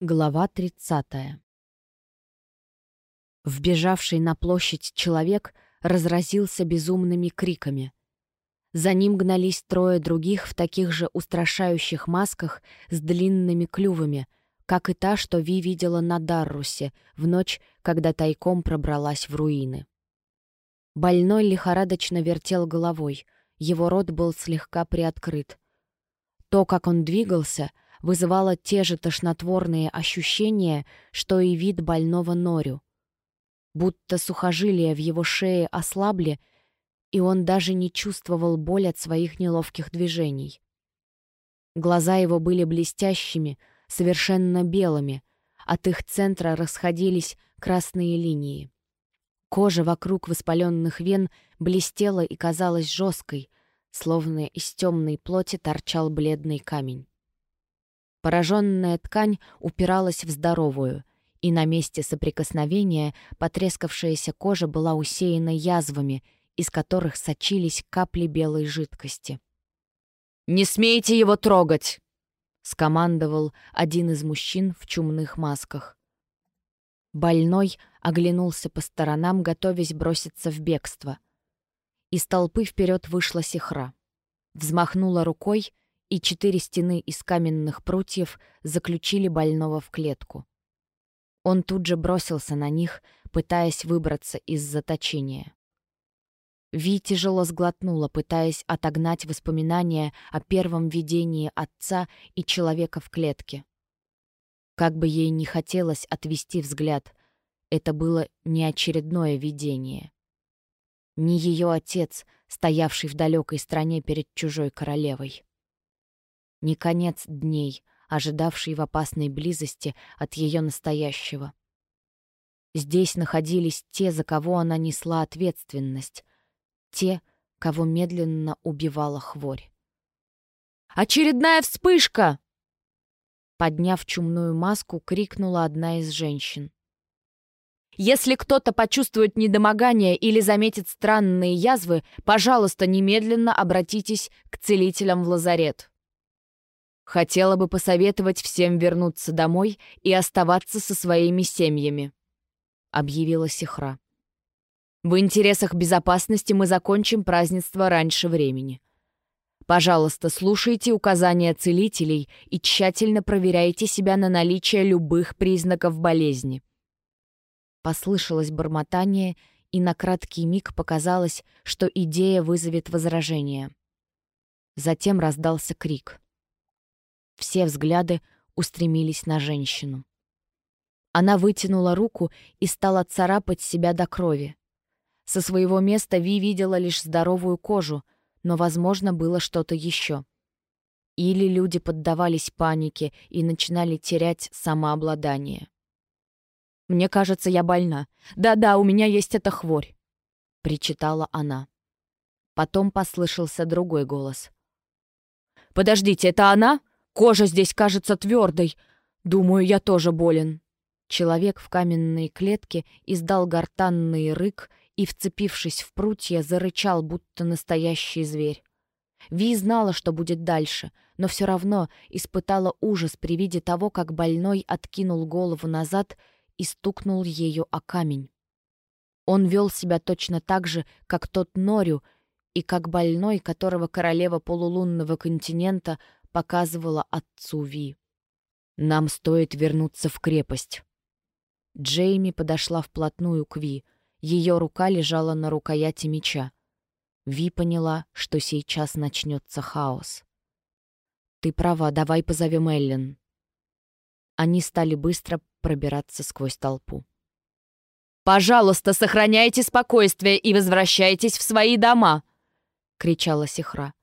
Глава 30. Вбежавший на площадь человек разразился безумными криками. За ним гнались трое других в таких же устрашающих масках с длинными клювами, как и та, что Ви видела на Даррусе в ночь, когда тайком пробралась в руины. Больной лихорадочно вертел головой, его рот был слегка приоткрыт. То, как он двигался — вызывало те же тошнотворные ощущения, что и вид больного Норю. Будто сухожилия в его шее ослабли, и он даже не чувствовал боль от своих неловких движений. Глаза его были блестящими, совершенно белыми, от их центра расходились красные линии. Кожа вокруг воспаленных вен блестела и казалась жесткой, словно из темной плоти торчал бледный камень. Пораженная ткань упиралась в здоровую, и на месте соприкосновения потрескавшаяся кожа была усеяна язвами, из которых сочились капли белой жидкости. «Не смейте его трогать!» — скомандовал один из мужчин в чумных масках. Больной оглянулся по сторонам, готовясь броситься в бегство. Из толпы вперед вышла сихра. Взмахнула рукой — и четыре стены из каменных прутьев заключили больного в клетку. Он тут же бросился на них, пытаясь выбраться из заточения. Ви тяжело сглотнула, пытаясь отогнать воспоминания о первом видении отца и человека в клетке. Как бы ей не хотелось отвести взгляд, это было не очередное видение. Не ее отец, стоявший в далекой стране перед чужой королевой не конец дней, ожидавший в опасной близости от ее настоящего. Здесь находились те, за кого она несла ответственность, те, кого медленно убивала хворь. «Очередная вспышка!» Подняв чумную маску, крикнула одна из женщин. «Если кто-то почувствует недомогание или заметит странные язвы, пожалуйста, немедленно обратитесь к целителям в лазарет». Хотела бы посоветовать всем вернуться домой и оставаться со своими семьями», — объявила Сихра. «В интересах безопасности мы закончим празднество раньше времени. Пожалуйста, слушайте указания целителей и тщательно проверяйте себя на наличие любых признаков болезни». Послышалось бормотание, и на краткий миг показалось, что идея вызовет возражение. Затем раздался крик — все взгляды устремились на женщину. Она вытянула руку и стала царапать себя до крови. Со своего места Ви видела лишь здоровую кожу, но, возможно, было что-то еще. Или люди поддавались панике и начинали терять самообладание. «Мне кажется, я больна. Да-да, у меня есть эта хворь», — причитала она. Потом послышался другой голос. «Подождите, это она?» Кожа здесь кажется твердой. Думаю, я тоже болен». Человек в каменной клетке издал гортанный рык и, вцепившись в прутья, зарычал, будто настоящий зверь. Ви знала, что будет дальше, но все равно испытала ужас при виде того, как больной откинул голову назад и стукнул ею о камень. Он вел себя точно так же, как тот Норю, и как больной, которого королева полулунного континента показывала отцу Ви. «Нам стоит вернуться в крепость». Джейми подошла вплотную к Ви. Ее рука лежала на рукояти меча. Ви поняла, что сейчас начнется хаос. «Ты права, давай позовем Эллен». Они стали быстро пробираться сквозь толпу. «Пожалуйста, сохраняйте спокойствие и возвращайтесь в свои дома!» — кричала Сихра.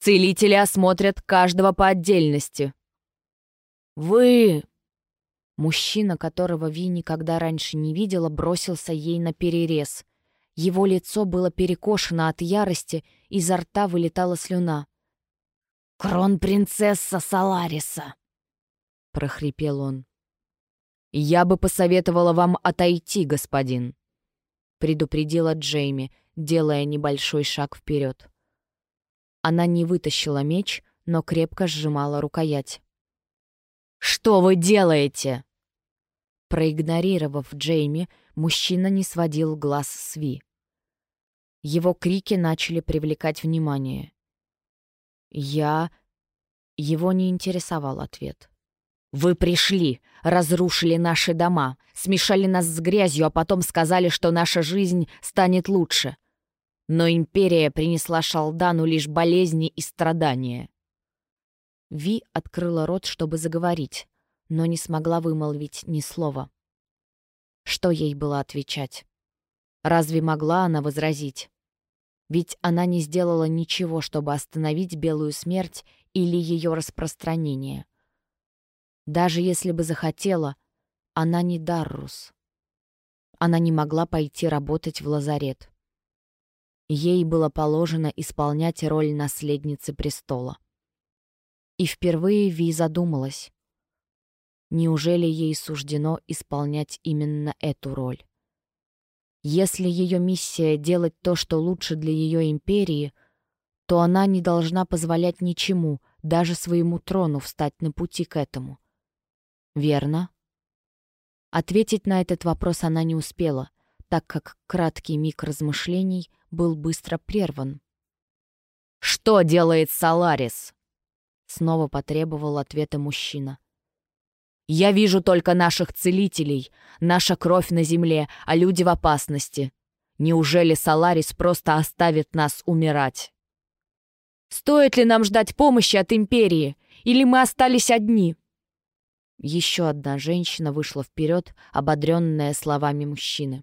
Целители осмотрят каждого по отдельности». «Вы...» Мужчина, которого Ви никогда раньше не видела, бросился ей на перерез. Его лицо было перекошено от ярости, изо рта вылетала слюна. «Кронпринцесса Салариса!» — прохрипел он. «Я бы посоветовала вам отойти, господин», — предупредила Джейми, делая небольшой шаг вперед. Она не вытащила меч, но крепко сжимала рукоять. Что вы делаете?» Проигнорировав Джейми, мужчина не сводил глаз с Ви. Его крики начали привлекать внимание. «Я...» Его не интересовал ответ. «Вы пришли, разрушили наши дома, смешали нас с грязью, а потом сказали, что наша жизнь станет лучше. Но Империя принесла Шалдану лишь болезни и страдания». Ви открыла рот, чтобы заговорить, но не смогла вымолвить ни слова. Что ей было отвечать? Разве могла она возразить? Ведь она не сделала ничего, чтобы остановить белую смерть или ее распространение. Даже если бы захотела, она не Даррус. Она не могла пойти работать в лазарет. Ей было положено исполнять роль наследницы престола. И впервые Ви задумалась. Неужели ей суждено исполнять именно эту роль? Если ее миссия — делать то, что лучше для ее империи, то она не должна позволять ничему, даже своему трону, встать на пути к этому. Верно? Ответить на этот вопрос она не успела, так как краткий миг размышлений был быстро прерван. «Что делает Саларис?» Снова потребовал ответа мужчина. «Я вижу только наших целителей, наша кровь на земле, а люди в опасности. Неужели Саларис просто оставит нас умирать?» «Стоит ли нам ждать помощи от Империи? Или мы остались одни?» Еще одна женщина вышла вперед, ободренная словами мужчины.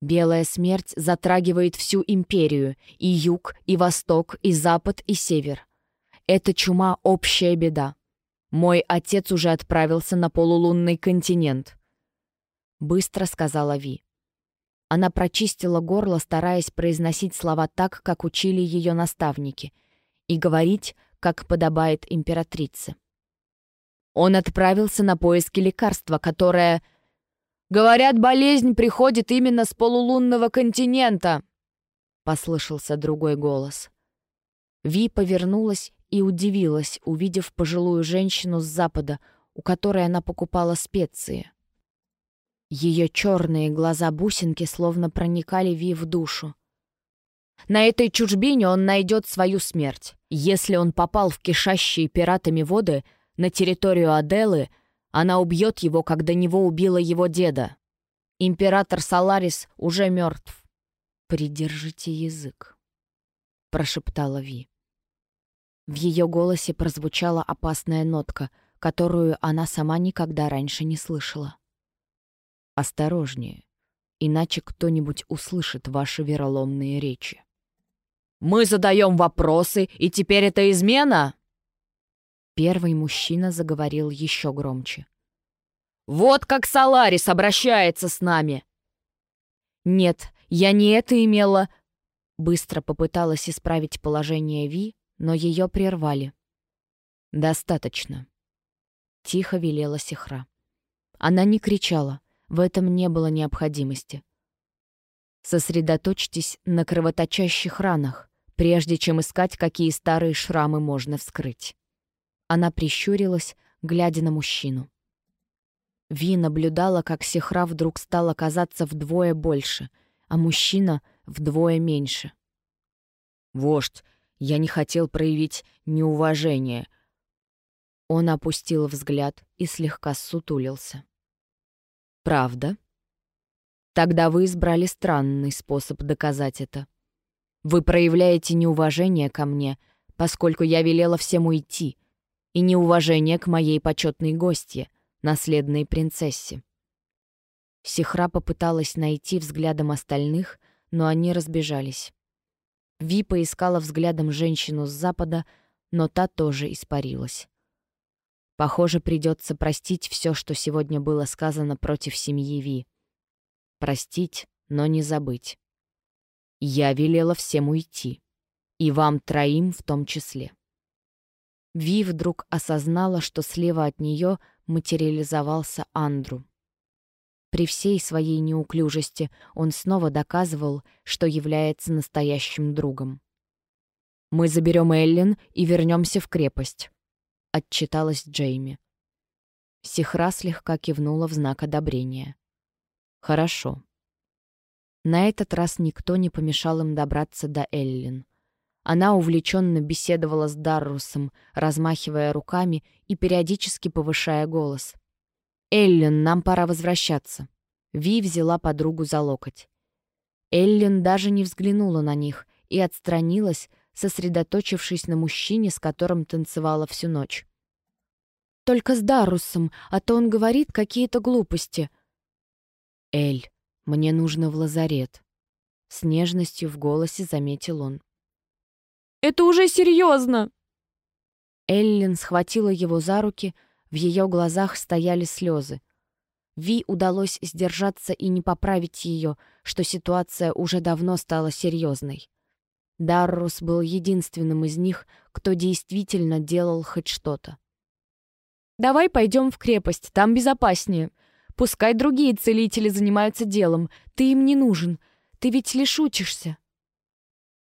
Белая смерть затрагивает всю империю, и юг, и восток, и запад, и север. Это чума — общая беда. Мой отец уже отправился на полулунный континент. Быстро сказала Ви. Она прочистила горло, стараясь произносить слова так, как учили ее наставники, и говорить, как подобает императрице. Он отправился на поиски лекарства, которое... «Говорят, болезнь приходит именно с полулунного континента!» — послышался другой голос. Ви повернулась и удивилась, увидев пожилую женщину с запада, у которой она покупала специи. Ее черные глаза-бусинки словно проникали Ви в душу. На этой чужбине он найдет свою смерть. Если он попал в кишащие пиратами воды на территорию Аделы, она убьет его, как до него убила его деда. Император Саларис уже мертв. «Придержите язык», — прошептала Ви. В ее голосе прозвучала опасная нотка, которую она сама никогда раньше не слышала. «Осторожнее, иначе кто-нибудь услышит ваши вероломные речи». «Мы задаем вопросы, и теперь это измена?» Первый мужчина заговорил еще громче. «Вот как Саларис обращается с нами!» «Нет, я не это имела...» Быстро попыталась исправить положение Ви, но ее прервали. «Достаточно», — тихо велела Сихра. Она не кричала, в этом не было необходимости. Сосредоточьтесь на кровоточащих ранах, прежде чем искать, какие старые шрамы можно вскрыть. Она прищурилась, глядя на мужчину. Ви наблюдала, как Сихра вдруг стала казаться вдвое больше, а мужчина — вдвое меньше. «Вождь, я не хотел проявить неуважение». Он опустил взгляд и слегка сутулился. «Правда?» «Тогда вы избрали странный способ доказать это. Вы проявляете неуважение ко мне, поскольку я велела всем уйти, и неуважение к моей почетной гостье, наследной принцессе». Сихра попыталась найти взглядом остальных, но они разбежались. Ви поискала взглядом женщину с запада, но та тоже испарилась. Похоже, придется простить все, что сегодня было сказано против семьи Ви. Простить, но не забыть. Я велела всем уйти. И вам троим в том числе. Ви вдруг осознала, что слева от нее материализовался Андру. При всей своей неуклюжести он снова доказывал, что является настоящим другом. «Мы заберем Эллен и вернемся в крепость», — отчиталась Джейми. Сихра слегка кивнула в знак одобрения. «Хорошо». На этот раз никто не помешал им добраться до Эллин. Она увлеченно беседовала с Даррусом, размахивая руками и периодически повышая голос. «Эллин, нам пора возвращаться». Ви взяла подругу за локоть. Эллин даже не взглянула на них и отстранилась, сосредоточившись на мужчине, с которым танцевала всю ночь. «Только с Дарусом, а то он говорит какие-то глупости». «Эль, мне нужно в лазарет», — с нежностью в голосе заметил он. «Это уже серьезно!» Эллин схватила его за руки, в ее глазах стояли слезы. Ви удалось сдержаться и не поправить ее, что ситуация уже давно стала серьезной. Даррус был единственным из них, кто действительно делал хоть что-то. «Давай пойдем в крепость, там безопаснее. Пускай другие целители занимаются делом, ты им не нужен. Ты ведь лишь учишься».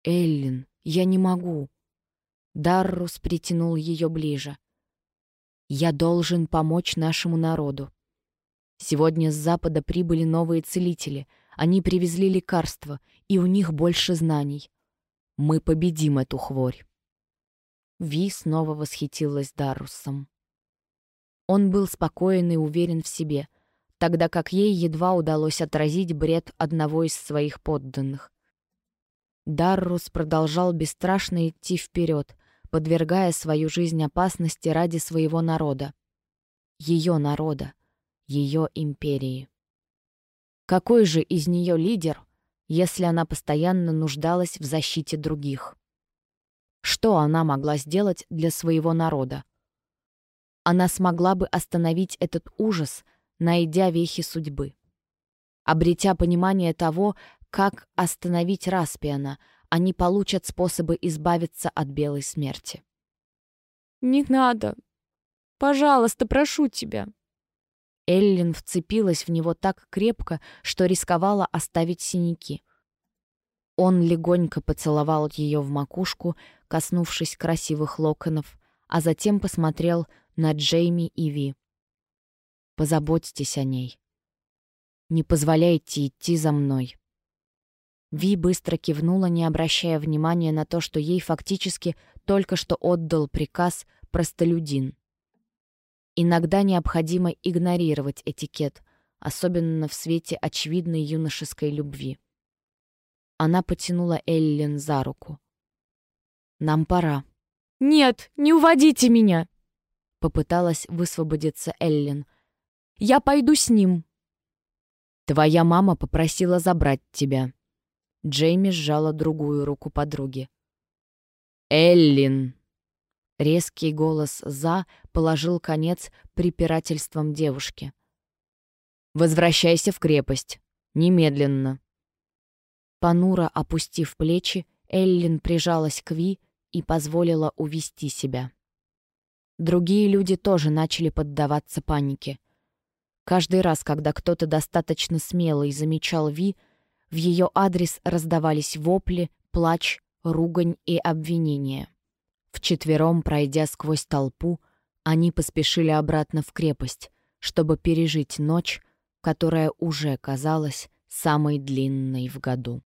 «Эллин, я не могу». Даррус притянул ее ближе. «Я должен помочь нашему народу. Сегодня с запада прибыли новые целители. Они привезли лекарства, и у них больше знаний. Мы победим эту хворь. Ви снова восхитилась Дарусом. Он был спокоен и уверен в себе, тогда как ей едва удалось отразить бред одного из своих подданных. Даррус продолжал бесстрашно идти вперед, подвергая свою жизнь опасности ради своего народа. Ее народа ее империи. Какой же из нее лидер, если она постоянно нуждалась в защите других? Что она могла сделать для своего народа? Она смогла бы остановить этот ужас, найдя вехи судьбы. Обретя понимание того, как остановить Распиана, они получат способы избавиться от белой смерти. «Не надо. Пожалуйста, прошу тебя», Эллин вцепилась в него так крепко, что рисковала оставить синяки. Он легонько поцеловал ее в макушку, коснувшись красивых локонов, а затем посмотрел на Джейми и Ви. «Позаботьтесь о ней. Не позволяйте идти за мной». Ви быстро кивнула, не обращая внимания на то, что ей фактически только что отдал приказ простолюдин. Иногда необходимо игнорировать этикет, особенно в свете очевидной юношеской любви. Она потянула Эллен за руку. «Нам пора». «Нет, не уводите меня!» Попыталась высвободиться Эллен. «Я пойду с ним». «Твоя мама попросила забрать тебя». Джейми сжала другую руку подруги. «Эллин!» Резкий голос «за» положил конец препирательствам девушки. «Возвращайся в крепость. Немедленно». Понуро опустив плечи, Эллин прижалась к Ви и позволила увести себя. Другие люди тоже начали поддаваться панике. Каждый раз, когда кто-то достаточно смелый замечал Ви, в ее адрес раздавались вопли, плач, ругань и обвинения. Вчетвером, пройдя сквозь толпу, они поспешили обратно в крепость, чтобы пережить ночь, которая уже казалась самой длинной в году.